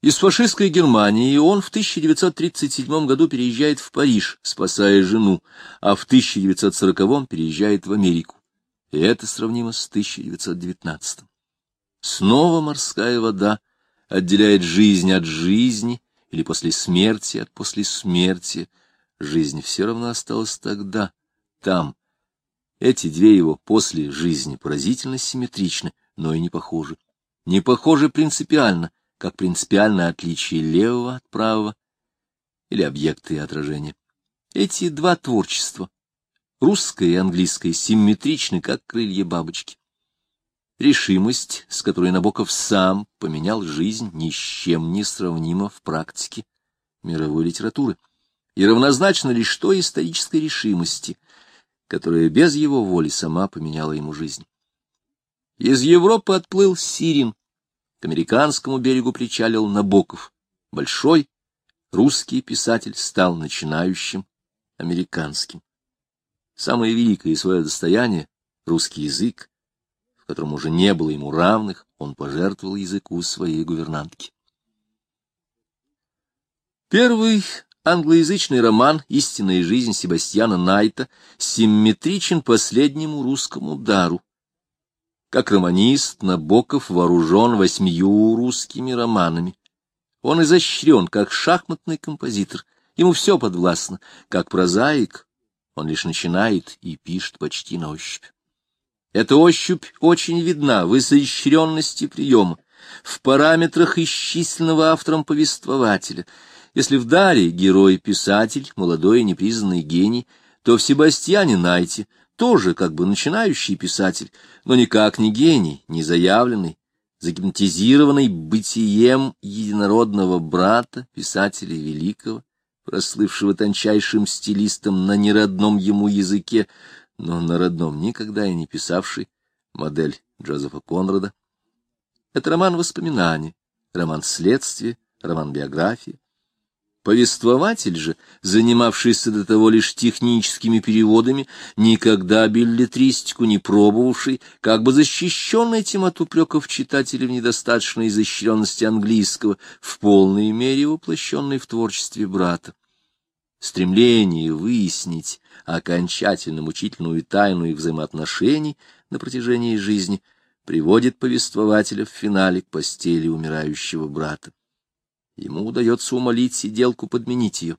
Из фашистской Германии он в 1937 году переезжает в Париж, спасая жену, а в 1940 переезжает в Америку. И это сравнимо с 1919. Снова морская вода отделяет жизнь от жизни, или после смерти от после смерти. Жизнь все равно осталась тогда, там. Эти две его после жизни поразительно симметричны, но и не похожи. Не похожи принципиально, как принципиальное отличие левого от правого или объекта и отражения. Эти два творчества, русское и английское, симметричны, как крылья бабочки. Решимость, с которой Набоков сам поменял жизнь, ни с чем не сравнима в практике мировой литературы, и равнозначно лишь той исторической решимости, которая без его воли сама поменяла ему жизнь. Из Европы отплыл Сирин, к американскому берегу причалил Набоков. Большой русский писатель стал начинающим американским. Самое великое свое достояние — русский язык, в котором уже не было ему равных, он пожертвовал языку своей гувернантки. Первый англоязычный роман «Истинная жизнь» Себастьяна Найта симметричен последнему русскому дару. Как романист, Набоков вооружен восьмию русскими романами. Он изощрен, как шахматный композитор, ему все подвластно, как прозаик, он лишь начинает и пишет почти на ощупь. Эта ощупь очень видна в изощренности приема, в параметрах исчисленного автором повествователя. Если в Даре герой-писатель, молодой и непризнанный гений, то в Себастьяне Найте тоже как бы начинающий писатель, но никак не гений, не заявленный, загипнотизированный бытием единородного брата, писателя великого, прослывшего тончайшим стилистом на неродном ему языке, но на родном никогда и не писавший модель Джозефа Конрада. Это роман воспоминаний, роман следствия, роман биографии. Повествователь же, занимавшийся до того лишь техническими переводами, никогда билетристику не пробовавший, как бы защищен этим от упреков читателя в недостаточной изощренности английского, в полной мере воплощенный в творчестве брата. Стремление выяснить окончательно мучительную тайну их взаимоотношений на протяжении жизни приводит повествователя в финале к постели умирающего брата. Ему удается умолить сиделку подменить ее.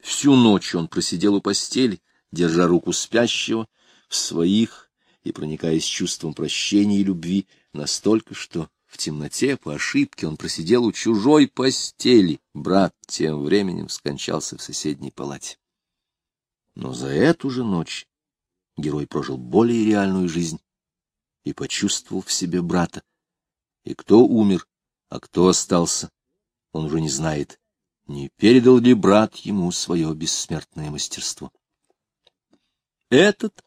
Всю ночь он просидел у постели, держа руку спящего в своих и проникаясь чувством прощения и любви настолько, что в темноте по ошибке он просидел у чужой постели. Брат тем временем скончался в соседней палате. Но за эту же ночь герой прожил более реальную жизнь и почувствовал в себе брата. И кто умер, а кто остался, он уже не знает, не передал ли брат ему свое бессмертное мастерство. Этот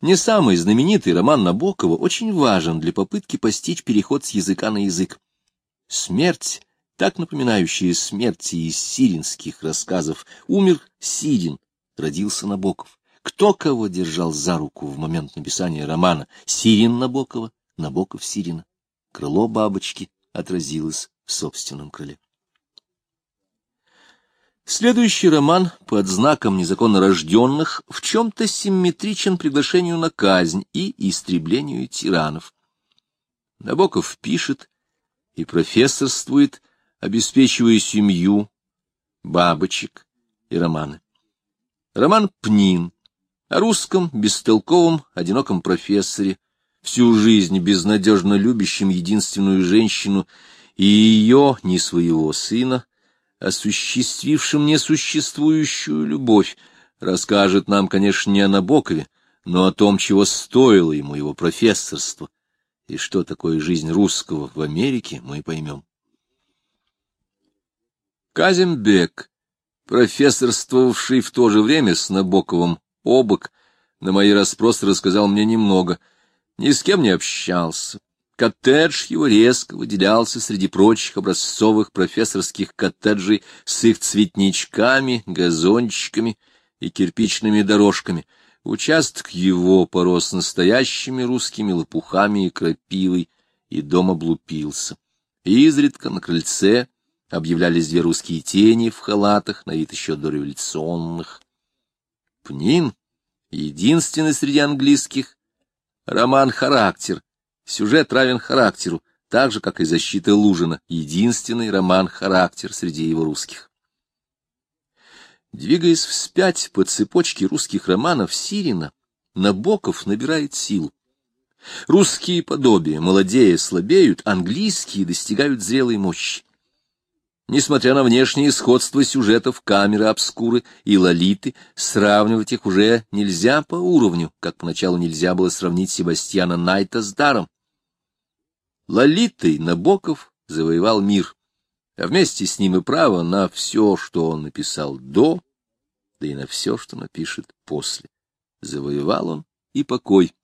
не самый знаменитый роман Набокова очень важен для попытки постичь переход с языка на язык. Смерть, так напоминающая смерти из сиринских рассказов, умер Сирин, родился Набоков. Кто кого держал за руку в момент написания романа? Сирин Набокова, Набоков Сирина. Крыло бабочки отразилось в собственном крыле. Следующий роман под знаком незаконно рожденных в чем-то симметричен приглашению на казнь и истреблению тиранов. Набоков пишет и профессорствует, обеспечивая семью, бабочек и романы. Роман «Пнин» о русском, бестолковом, одиноком профессоре, всю жизнь безнадежно любящем единственную женщину и ее, не своего сына, осуществившим несуществующую любовь, расскажет нам, конечно, не о Набокове, но о том, чего стоило ему его профессорство, и что такое жизнь русского в Америке, мы поймем. Казимбек, профессорствовавший в то же время с Набоковым обок, на мои расспросы рассказал мне немного, ни с кем не общался, Коттедж его резко выделялся среди прочих образцовых профессорских коттеджей с их цветничками, газончиками и кирпичными дорожками. Участок его порос настоящими русскими лопухами и крапивой, и дом облупился. Изредка на крыльце объявлялись две русские тени в халатах, на вид еще дореволюционных. Пнин, единственный среди английских, роман «Характер», сюжет равен характеру, так же, как и «Защита Лужина», единственный роман «Характер» среди его русских. Двигаясь вспять по цепочке русских романов Сирина, Набоков набирает сил. Русские подобия, молодея, слабеют, английские достигают зрелой мощи. Несмотря на внешнее сходство сюжетов камеры обскуры и лолиты, сравнивать их уже нельзя по уровню, как поначалу нельзя было сравнить Себастьяна Найта с Даром. Лолитой Набоков завоевал мир, а вместе с ним и право на все, что он написал до, да и на все, что напишет после. Завоевал он и покой.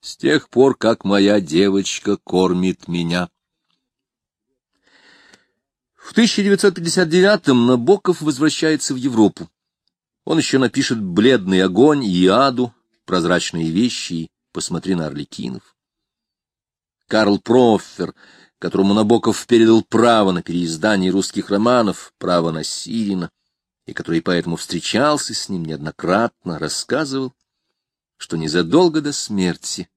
С тех пор, как моя девочка кормит меня. В 1959-м Набоков возвращается в Европу. Он еще напишет «Бледный огонь» и «Аду», «Прозрачные вещи» и «Посмотри на Орликинов». Карл Проффер, которому Набоков передал право на переиздание русских романов, право на Сирина, и который поэтому встречался с ним неоднократно, рассказывал, что незадолго до смерти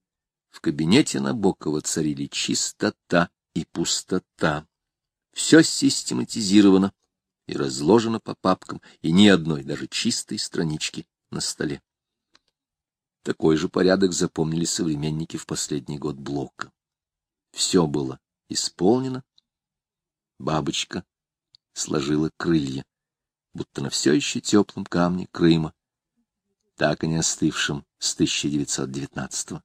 в кабинете Набокова царили чистота и пустота. Все систематизировано и разложено по папкам, и ни одной, даже чистой странички на столе. Такой же порядок запомнили современники в последний год блока. Все было исполнено. Бабочка сложила крылья, будто на все еще теплом камне Крыма, так и не остывшем с 1919 -го.